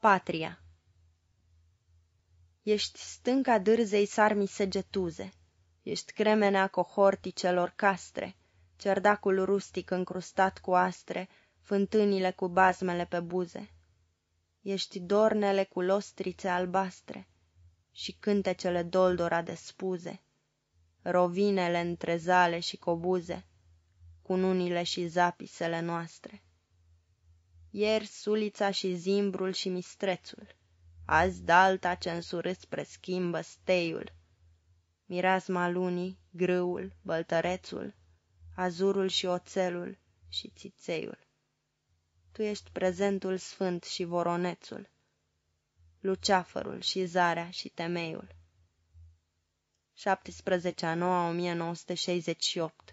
Patria Ești stânca dârzei sarmii săgetuze, Ești cremenea cohorticelor castre, Cerdacul rustic încrustat cu astre, Fântânile cu bazmele pe buze. Ești dornele cu lostrițe albastre Și cântecele doldora de spuze, Rovinele între zale și cobuze, Cununile și zapisele noastre. Ieri sulița și zimbrul și mistrețul, Azi dalta ce însurât preschimbă steiul, Mireasma lunii, grâul, băltărețul, Azurul și oțelul și țițeiul. Tu ești prezentul sfânt și voronețul, Luceafărul și zarea și temeiul. 17 a 9 1968